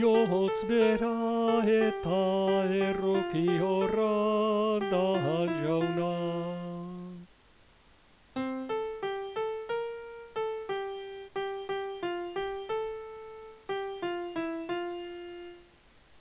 Jotzbera eta erroki horra da jauna.